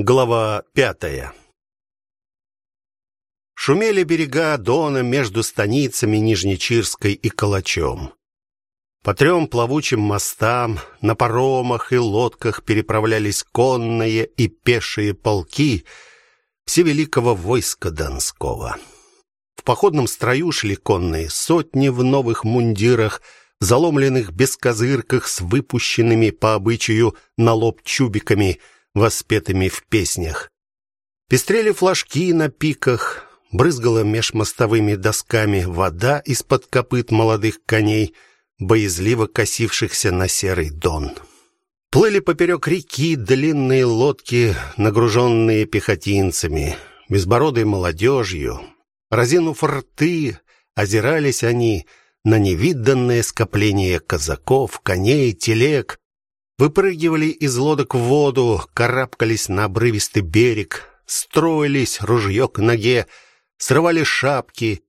Глава пятая. Шумели берега Дона между станицами Нижнечирской и Калачом. По трем плавучим мостам на паромах и лодках переправлялись конные и пешие полки всевеликого войска Донского. В походном строю шли конные сотни в новых мундирах, заломленных без козырках с выпущенными по обычаю на лоб чубиками – воспетыми в песнях. Пестрели флажки на пиках, брызгала меж мостовыми досками вода из-под копыт молодых коней, боязливо косившихся на серый дон. Плыли поперек реки длинные лодки, нагруженные пехотинцами, безбородой молодежью. Разинув рты, озирались они на невиданное скопление казаков, коней, телег, выпрыгивали из лодок в воду, карабкались на обрывистый берег, строились ружье к ноге, срывали шапки.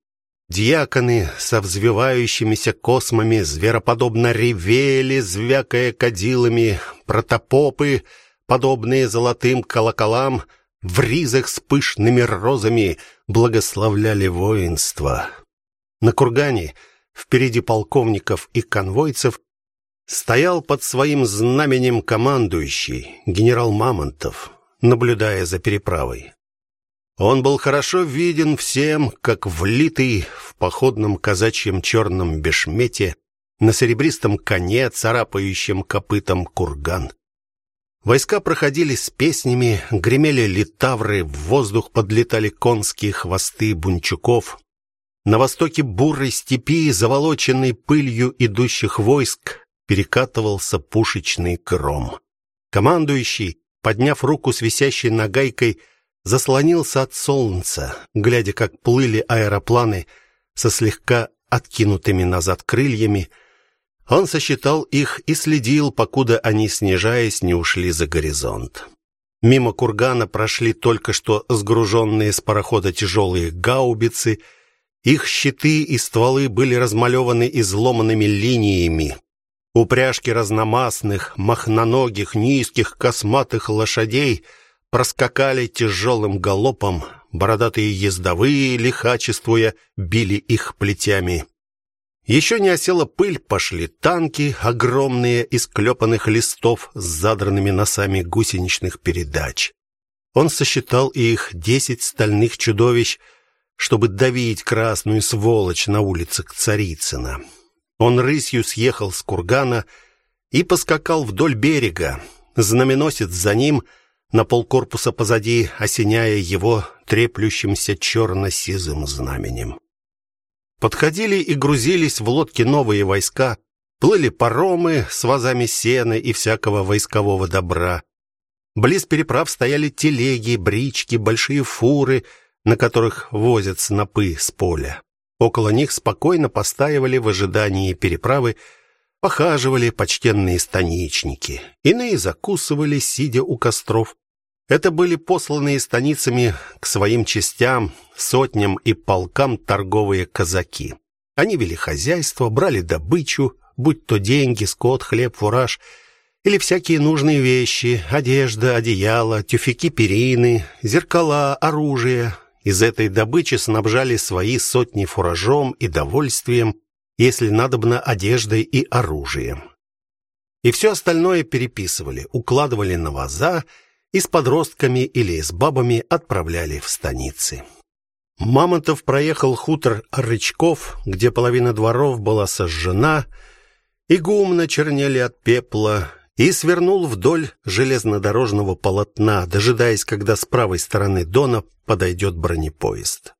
Диаконы со взвивающимися космами звероподобно ревели, звякая кадилами, протопопы, подобные золотым колоколам, в ризах с пышными розами благословляли воинство. На кургане впереди полковников и конвойцев стоял под своим знаменем командующий генерал Мамонтов, наблюдая за переправой. Он был хорошо виден всем, как влитый в походном казачьем черном бешмете на серебристом коне, царапающем копытом курган. Войска проходили с песнями, гремели литавры, в воздух подлетали конские хвосты бунчуков. На востоке бурой степи, заволоченной пылью идущих войск, перекатывался пушечный гром. Командующий, подняв руку с висящей нагайкой, заслонился от солнца, глядя, как плыли аэропланы со слегка откинутыми назад крыльями. Он сосчитал их и следил, покуда они, снижаясь, не ушли за горизонт. Мимо кургана прошли только что сгруженные с парохода тяжелые гаубицы. Их щиты и стволы были размалеваны изломанными линиями, Упряжки разномастных, махноногих, низких, косматых лошадей проскакали тяжелым галопом, бородатые ездовые, лихачествуя, били их плетями. Еще не осела пыль, пошли танки, огромные из клепанных листов с задранными носами гусеничных передач. Он сосчитал их десять стальных чудовищ, чтобы давить красную сволочь на улицах Царицына. Он рысью съехал с кургана и поскакал вдоль берега. Знаменосец за ним, на полкорпуса позади, осеняя его треплющимся черно сизым знаменем. Подходили и грузились в лодки новые войска, плыли паромы с вазами сена и всякого войскового добра. Близ переправ стояли телеги, брички, большие фуры, на которых возят снопы с поля. Около них спокойно постаивали в ожидании переправы, похаживали почтенные станичники. Иные закусывали, сидя у костров. Это были посланные станицами к своим частям, сотням и полкам торговые казаки. Они вели хозяйство, брали добычу, будь то деньги, скот, хлеб, фураж или всякие нужные вещи: одежда, одеяло, тюфяки, перины, зеркала, оружие, из этой добычи снабжали свои сотни фуражом и довольствием, если надобно одеждой и оружием. И все остальное переписывали, укладывали на ваза и с подростками или с бабами отправляли в станицы. Мамонтов проехал хутор Рычков, где половина дворов была сожжена, и гумно чернели от пепла, и свернул вдоль железнодорожного полотна, дожидаясь, когда с правой стороны Дона подойдет бронепоезд.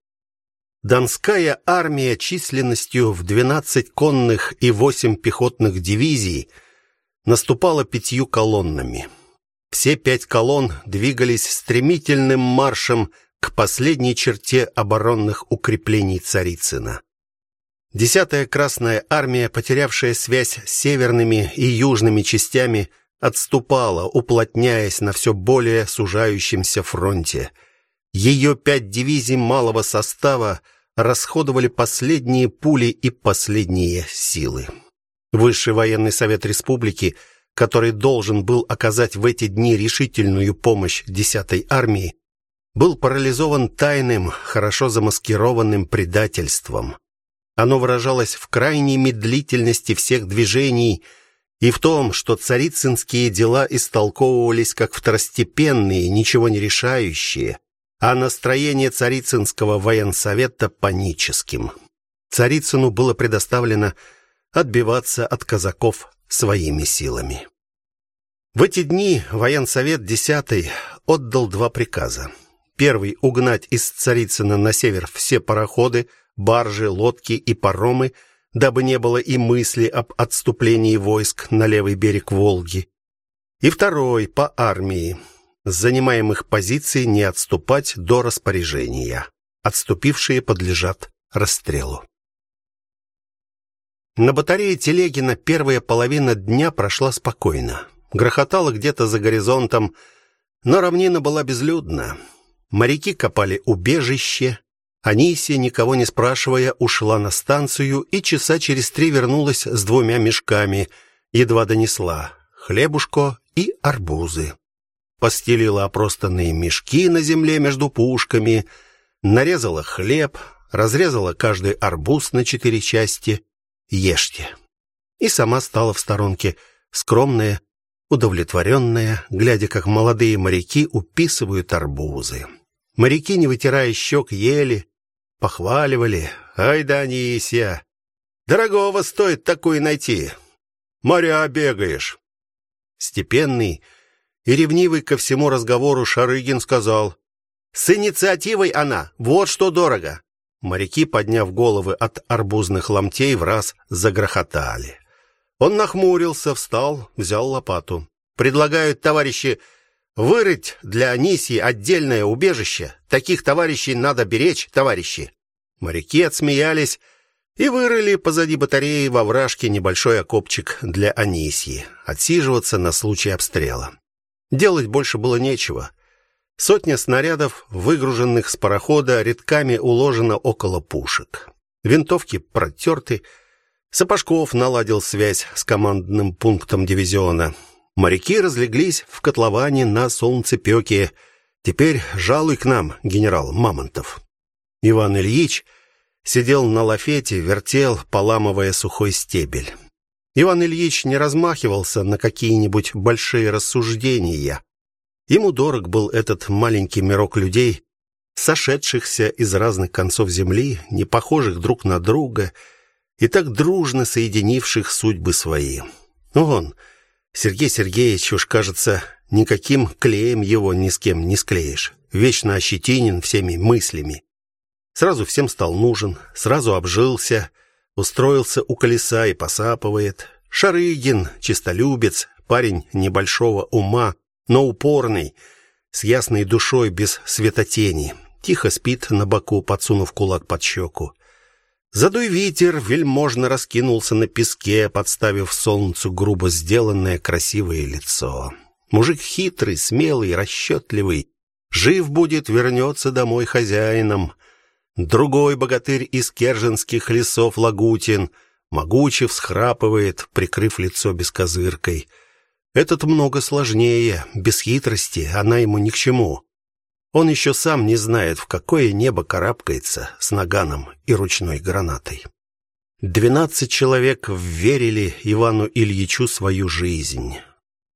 Донская армия численностью в 12 конных и 8 пехотных дивизий наступала пятью колоннами. Все пять колонн двигались стремительным маршем к последней черте оборонных укреплений Царицына. Десятая Красная армия, потерявшая связь с северными и южными частями, отступала, уплотняясь на все более сужающемся фронте. Ее пять дивизий малого состава расходовали последние пули и последние силы. Высший военный совет республики, который должен был оказать в эти дни решительную помощь 10-й армии, был парализован тайным, хорошо замаскированным предательством. Оно выражалось в крайней медлительности всех движений и в том, что царицынские дела истолковывались как второстепенные, ничего не решающие, а настроение царицынского военсовета паническим. Царицыну было предоставлено отбиваться от казаков своими силами. В эти дни военсовет 10 отдал два приказа. Первый угнать из Царицына на север все пароходы, баржи, лодки и паромы, дабы не было и мысли об отступлении войск на левый берег Волги. И второй по армии с занимаемых позиций не отступать до распоряжения. Отступившие подлежат расстрелу. На батарее Телегина первая половина дня прошла спокойно. Грохотало где-то за горизонтом, но равнина была безлюдна. Моряки копали убежище. Анисия, никого не спрашивая, ушла на станцию и часа через три вернулась с двумя мешками, едва донесла хлебушко и арбузы. Постелила опростанные мешки на земле между пушками, нарезала хлеб, разрезала каждый арбуз на четыре части ешьте. И сама стала в сторонке, скромная, удовлетворенная, глядя, как молодые моряки уписывают арбузы. Моряки, не вытирая щек, ели, похваливали: "Ай да Анисия, дорогого стоит такую найти. Моря бегаешь". Степенный и ревнивый ко всему разговору Шарыгин сказал: "С инициативой она, вот что дорого. Моряки, подняв головы от арбузных ломтей, в раз загрохотали. Он нахмурился, встал, взял лопату. Предлагают товарищи вырыть для Анисии отдельное убежище. Таких товарищей надо беречь, товарищи. Моряки отсмеялись и вырыли позади батареи во вражке небольшой окопчик для Анисии, отсиживаться на случай обстрела. Делать больше было нечего. Сотня снарядов, выгруженных с парохода, редками уложено около пушек. Винтовки протерты. Сапожков наладил связь с командным пунктом дивизиона. Моряки разлеглись в котловане на солнцепёке. Теперь жалуй к нам, генерал Мамонтов. Иван Ильич сидел на лафете, вертел, поламывая сухой стебель. Иван Ильич не размахивался на какие-нибудь большие рассуждения. Ему дорог был этот маленький мирок людей, сошедшихся из разных концов земли, не похожих друг на друга и так дружно соединивших судьбы свои. Ну он, Сергей Сергеевич, уж кажется, никаким клеем его ни с кем не склеишь. Вечно ощетинен всеми мыслями. Сразу всем стал нужен, сразу обжился, устроился у колеса и посапывает. Шарыгин, чистолюбец, парень небольшого ума, но упорный, с ясной душой без светотени. Тихо спит на боку, подсунув кулак под щеку. Задуй ветер, вельможно раскинулся на песке, подставив солнцу грубо сделанное красивое лицо. Мужик хитрый, смелый, расчетливый. Жив будет, вернется домой хозяином. Другой богатырь из керженских лесов Лагутин могуче всхрапывает, прикрыв лицо бескозыркой. Этот много сложнее, без хитрости, она ему ни к чему. Он еще сам не знает, в какое небо карабкается с наганом и ручной гранатой. Двенадцать человек верили Ивану Ильичу свою жизнь.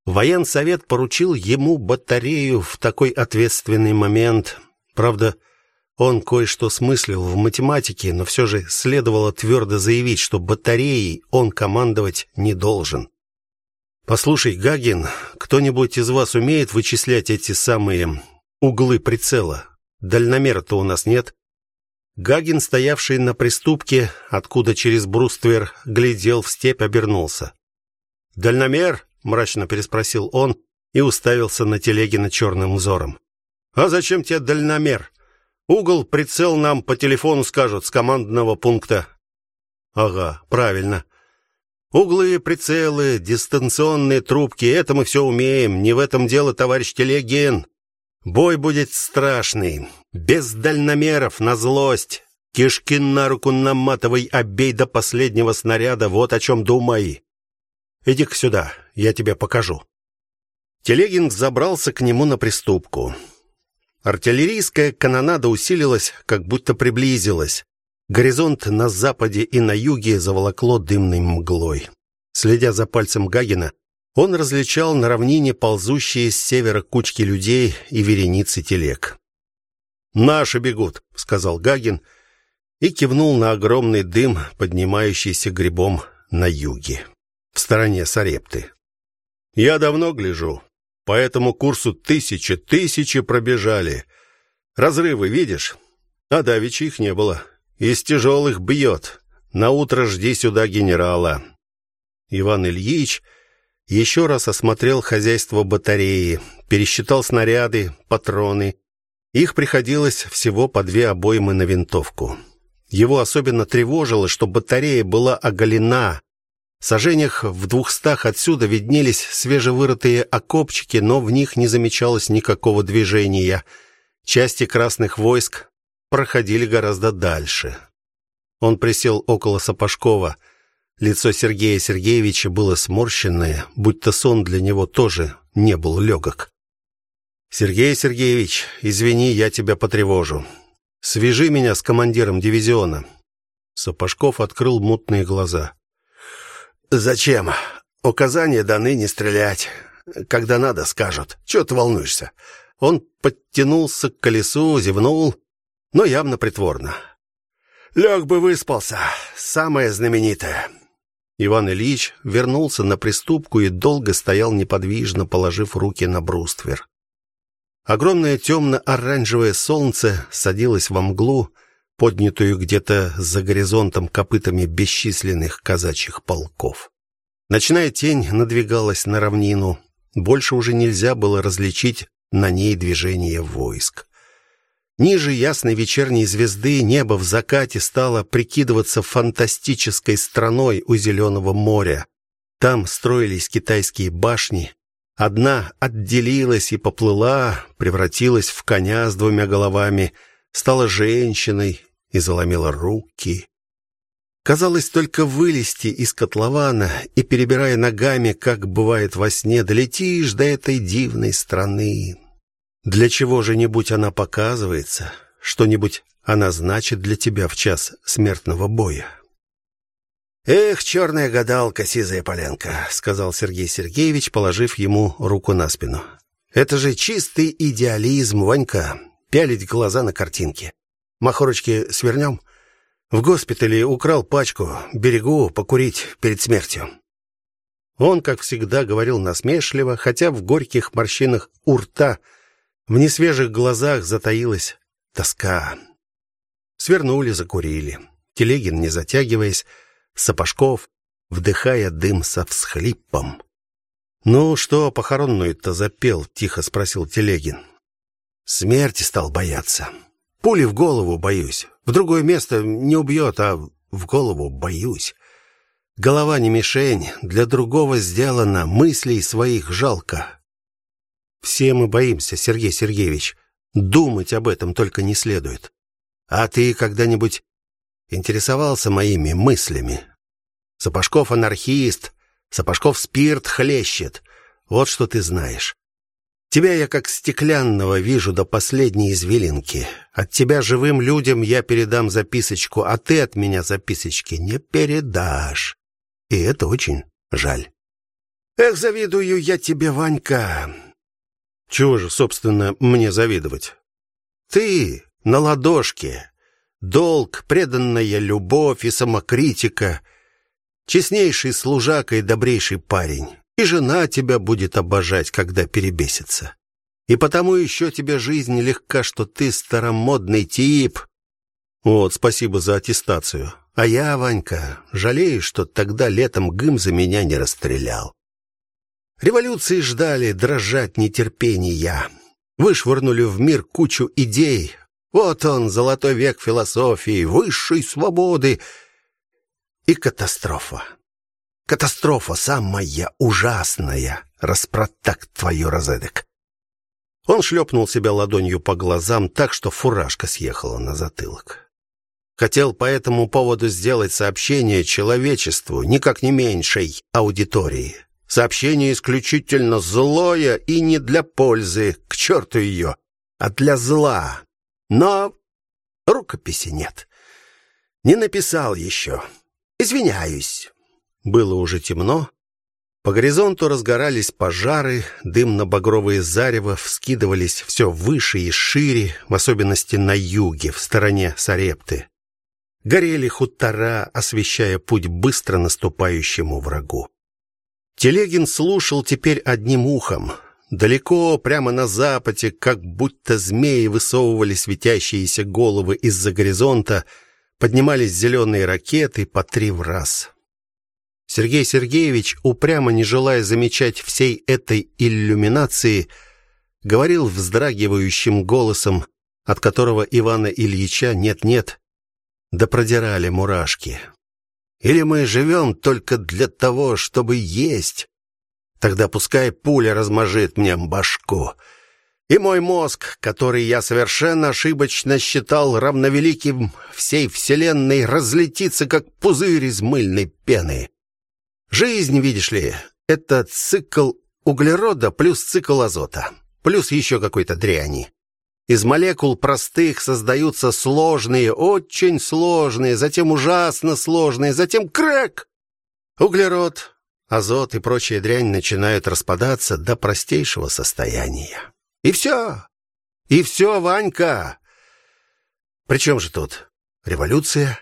Военсовет поручил ему батарею в такой ответственный момент. Правда, он кое-что смыслил в математике, но все же следовало твердо заявить, что батареей он командовать не должен. Послушай, Гагин, кто-нибудь из вас умеет вычислять эти самые углы прицела? Дальномера-то у нас нет. Гагин, стоявший на приступке, откуда через бруствер глядел в степь, обернулся. Дальномер? мрачно переспросил он и уставился на Телегина черным взором. А зачем тебе дальномер? Угол прицел нам по телефону скажут с командного пункта. Ага, правильно. Углы, прицелы, дистанционные трубки это мы все умеем, не в этом дело, товарищ Телегин. Бой будет страшный, без дальномеров на злость. Кишки на руку наматывай, обей до последнего снаряда, вот о чем думай. Иди-ка сюда. я тебе покажу. Телегин забрался к нему на приступку. Артиллерийская канонада усилилась, как будто приблизилась. Горизонт на западе и на юге заволокло дымной мглой. Следя за пальцем Гагина, он различал на равнине ползущие с севера кучки людей и вереницы телег. "Наши бегут", сказал Гагин и кивнул на огромный дым, поднимающийся грибом на юге, в стороне Сарепты. "Я давно гляжу. По этому курсу тысячи, тысячи пробежали. Разрывы видишь? А давичи их не было. Из тяжелых бьет. На утро жди сюда генерала. Иван Ильич еще раз осмотрел хозяйство батареи, пересчитал снаряды, патроны. Их приходилось всего по две обоймы на винтовку. Его особенно тревожило, что батарея была оголена. В сажениях в двухстах отсюда виднелись свежевырытые окопчики, но в них не замечалось никакого движения. Части красных войск проходили гораздо дальше. Он присел около Сапожкова. Лицо Сергея Сергеевича было сморщенное, будто сон для него тоже не был легок. Сергей Сергеевич, извини, я тебя потревожу. Свяжи меня с командиром дивизиона. Сапожков открыл мутные глаза. Зачем? Указания даны не стрелять. Когда надо, скажут. Что ты волнуешься? Он подтянулся к колесу, зевнул, но явно притворно. Лег бы выспался. Самое знаменитое. Иван Ильич вернулся на приступку и долго стоял неподвижно, положив руки на бруствер. Огромное темно оранжевое солнце садилось во мглу, поднятую где-то за горизонтом копытами бесчисленных казачьих полков. Ночная тень надвигалась на равнину. Больше уже нельзя было различить на ней движение войск. Ниже ясной вечерней звезды небо в закате стало прикидываться фантастической страной у зеленого моря. Там строились китайские башни. Одна отделилась и поплыла, превратилась в коня с двумя головами, стала женщиной и заломила руки. Казалось, только вылезти из котлована и перебирая ногами, как бывает во сне, долетишь до этой дивной страны. Для чего же нибудь она показывается? Что-нибудь она значит для тебя в час смертного боя? Эх, черная гадалка, сизая поленка, сказал Сергей Сергеевич, положив ему руку на спину. Это же чистый идеализм, Ванька, пялить глаза на картинки. Махорочки свернем? В госпитале украл пачку, берегу покурить перед смертью. Он, как всегда, говорил насмешливо, хотя в горьких морщинах у рта в несвежих глазах затаилась тоска. Свернули, закурили. Телегин, не затягиваясь, Сапожков, вдыхая дым со всхлипом. «Ну что, похоронную-то запел?» — тихо спросил Телегин. «Смерти стал бояться. Пули в голову боюсь. В другое место не убьет, а в голову боюсь. Голова не мишень, для другого сделана, мыслей своих жалко. Все мы боимся, Сергей Сергеевич. Думать об этом только не следует. А ты когда-нибудь интересовался моими мыслями? Сапожков анархист, Сапожков спирт хлещет. Вот что ты знаешь. Тебя я как стеклянного вижу до последней извилинки. От тебя живым людям я передам записочку, а ты от меня записочки не передашь. И это очень жаль. Эх, завидую я тебе, Ванька. Чего же, собственно, мне завидовать? Ты на ладошке. Долг, преданная любовь и самокритика. Честнейший служака и добрейший парень. И жена тебя будет обожать, когда перебесится. И потому еще тебе жизнь легка, что ты старомодный тип. Вот, спасибо за аттестацию. А я, Ванька, жалею, что тогда летом Гым за меня не расстрелял. Революции ждали, дрожать нетерпения. Вышвырнули в мир кучу идей. Вот он, золотой век философии, высшей свободы и катастрофа. Катастрофа самая ужасная, распротак твою розедок. Он шлепнул себя ладонью по глазам так, что фуражка съехала на затылок. Хотел по этому поводу сделать сообщение человечеству, никак не меньшей аудитории. Сообщение исключительно злое и не для пользы, к черту ее, а для зла. Но рукописи нет. Не написал еще. Извиняюсь. Было уже темно. По горизонту разгорались пожары, дымно-багровые зарево вскидывались все выше и шире, в особенности на юге, в стороне Сарепты. Горели хутора, освещая путь быстро наступающему врагу. Телегин слушал теперь одним ухом. Далеко, прямо на западе, как будто змеи высовывали светящиеся головы из-за горизонта, поднимались зеленые ракеты по три в раз. Сергей Сергеевич, упрямо не желая замечать всей этой иллюминации, говорил вздрагивающим голосом, от которого Ивана Ильича нет-нет, да продирали мурашки. Или мы живем только для того, чтобы есть? Тогда пускай пуля размажет мне башку. И мой мозг, который я совершенно ошибочно считал равновеликим всей вселенной, разлетится как пузырь из мыльной пены. Жизнь, видишь ли, это цикл углерода плюс цикл азота, плюс еще какой-то дряни. Из молекул простых создаются сложные, очень сложные, затем ужасно сложные, затем крэк. Углерод, азот и прочая дрянь начинают распадаться до простейшего состояния. И все. И все, Ванька. Причем же тут революция?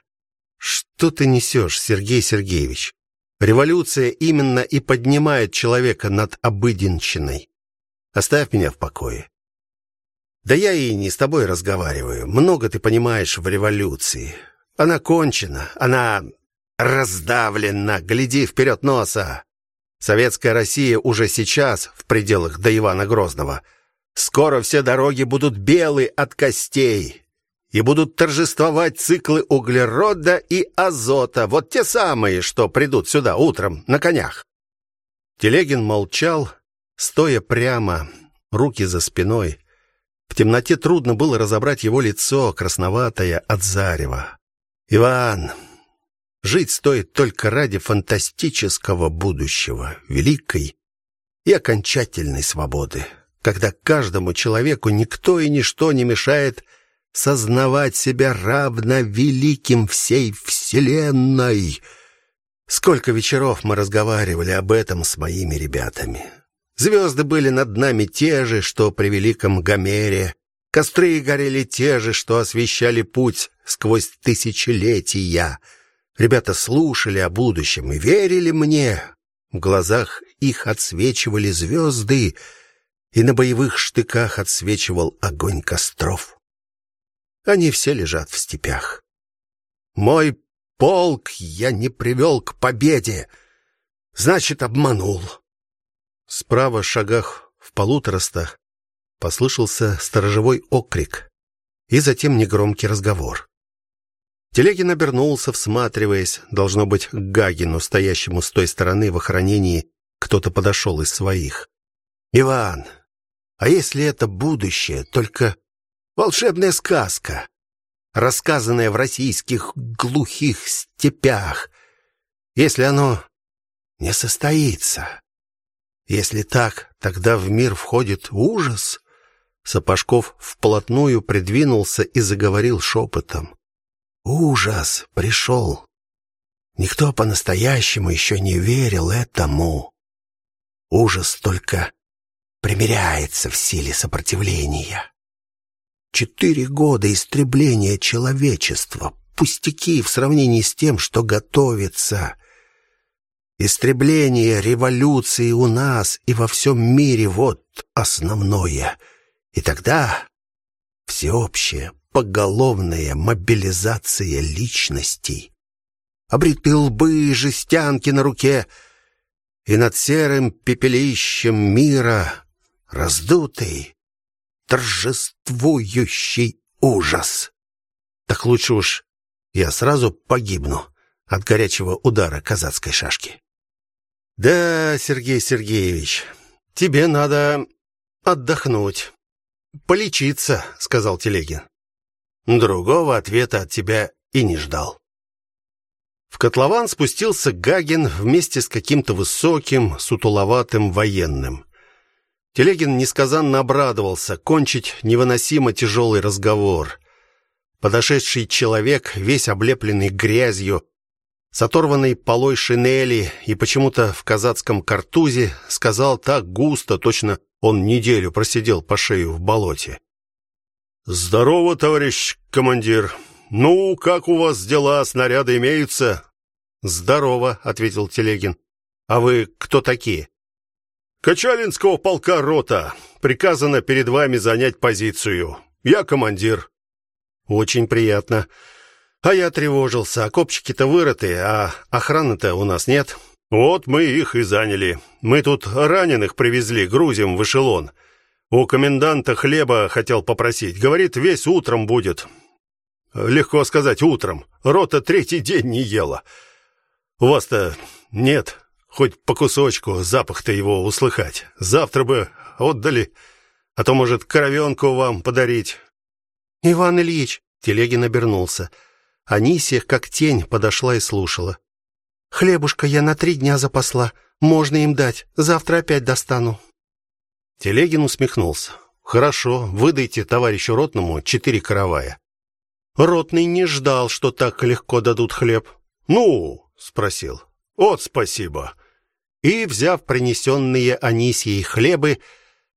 Что ты несешь, Сергей Сергеевич? Революция именно и поднимает человека над обыденщиной. Оставь меня в покое. Да я и не с тобой разговариваю. Много ты понимаешь в революции. Она кончена, она раздавлена. Гляди вперед носа. Советская Россия уже сейчас в пределах до Ивана Грозного. Скоро все дороги будут белы от костей. И будут торжествовать циклы углерода и азота. Вот те самые, что придут сюда утром на конях. Телегин молчал, стоя прямо, руки за спиной. В темноте трудно было разобрать его лицо, красноватое от зарева. Иван, жить стоит только ради фантастического будущего, великой и окончательной свободы, когда каждому человеку никто и ничто не мешает сознавать себя равно великим всей вселенной. Сколько вечеров мы разговаривали об этом с моими ребятами. Звезды были над нами те же, что при великом Гомере. Костры горели те же, что освещали путь сквозь тысячелетия. Ребята слушали о будущем и верили мне. В глазах их отсвечивали звезды, и на боевых штыках отсвечивал огонь костров. Они все лежат в степях. Мой полк я не привел к победе, значит, обманул. Справа, шагах в полутораста, послышался сторожевой окрик и затем негромкий разговор. Телегин обернулся, всматриваясь, должно быть, к Гагину, стоящему с той стороны в охранении, кто-то подошел из своих. Иван, а если это будущее, только волшебная сказка, рассказанная в российских глухих степях, если оно не состоится? Если так, тогда в мир входит ужас. Сапожков вплотную придвинулся и заговорил шепотом. Ужас пришел. Никто по-настоящему еще не верил этому. Ужас только примиряется в силе сопротивления. Четыре года истребления человечества, пустяки в сравнении с тем, что готовится. Истребление революции у нас и во всем мире вот основное. И тогда всеобщая поголовная мобилизация личностей. Обритые лбы, жестянки на руке, и над серым пепелищем мира раздутый, торжествующий ужас. Так лучше уж я сразу погибну от горячего удара казацкой шашки. Да, Сергей Сергеевич, тебе надо отдохнуть, полечиться, сказал Телегин. Другого ответа от тебя и не ждал. В котлован спустился Гагин вместе с каким-то высоким, сутуловатым военным. Телегин несказанно обрадовался кончить невыносимо тяжелый разговор. Подошедший человек, весь облепленный грязью, с оторванной полой шинели и почему-то в казацком картузе, сказал так густо, точно он неделю просидел по шею в болоте. Здорово, товарищ командир. Ну, как у вас дела, снаряды имеются? Здорово, ответил Телегин. А вы кто такие? Качалинского полка рота. Приказано перед вами занять позицию. Я командир. Очень приятно. А я тревожился. Окопчики-то вырыты, а охраны-то у нас нет. Вот мы их и заняли. Мы тут раненых привезли, грузим в эшелон. У коменданта хлеба хотел попросить. Говорит, весь утром будет. Легко сказать, утром. Рота третий день не ела. У вас-то нет хоть по кусочку запах-то его услыхать. Завтра бы отдали, а то, может, коровенку вам подарить. Иван Ильич, Телегин обернулся. Анисия, как тень, подошла и слушала. Хлебушка я на три дня запасла. Можно им дать. Завтра опять достану. Телегин усмехнулся. Хорошо, выдайте товарищу ротному четыре каравая. Ротный не ждал, что так легко дадут хлеб. Ну, спросил. Вот спасибо и, взяв принесенные Анисией хлебы,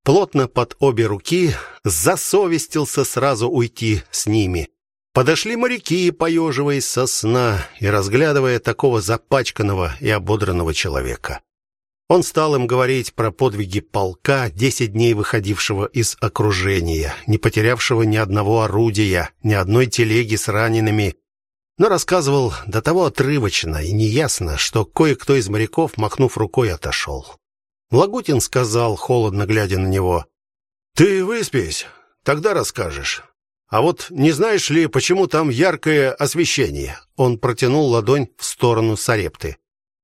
плотно под обе руки, засовестился сразу уйти с ними. Подошли моряки, поеживаясь со сна и разглядывая такого запачканного и ободранного человека. Он стал им говорить про подвиги полка, десять дней выходившего из окружения, не потерявшего ни одного орудия, ни одной телеги с ранеными, но рассказывал до того отрывочно и неясно, что кое-кто из моряков, махнув рукой, отошел. Лагутин сказал, холодно глядя на него: "Ты выспись, тогда расскажешь. А вот не знаешь ли, почему там яркое освещение?" Он протянул ладонь в сторону Сарепты.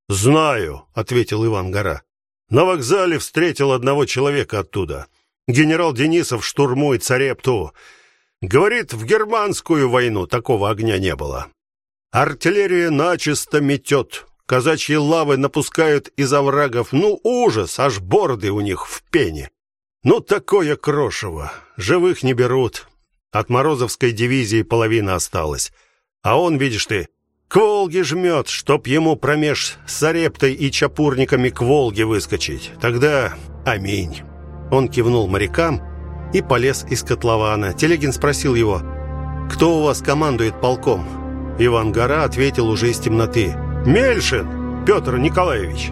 "Знаю", ответил Иван Гора. "На вокзале встретил одного человека оттуда. Генерал Денисов штурмует Сарепту. Говорит, в германскую войну такого огня не было. Артиллерия начисто метет. Казачьи лавы напускают из оврагов. Ну, ужас, аж борды у них в пене. Ну, такое крошево. Живых не берут. От Морозовской дивизии половина осталась. А он, видишь ты, к Волге жмет, чтоб ему промеж Сарептой и Чапурниками к Волге выскочить. Тогда аминь. Он кивнул морякам и полез из котлована. Телегин спросил его, кто у вас командует полком? Иван Гора ответил уже из темноты. «Мельшин Петр Николаевич».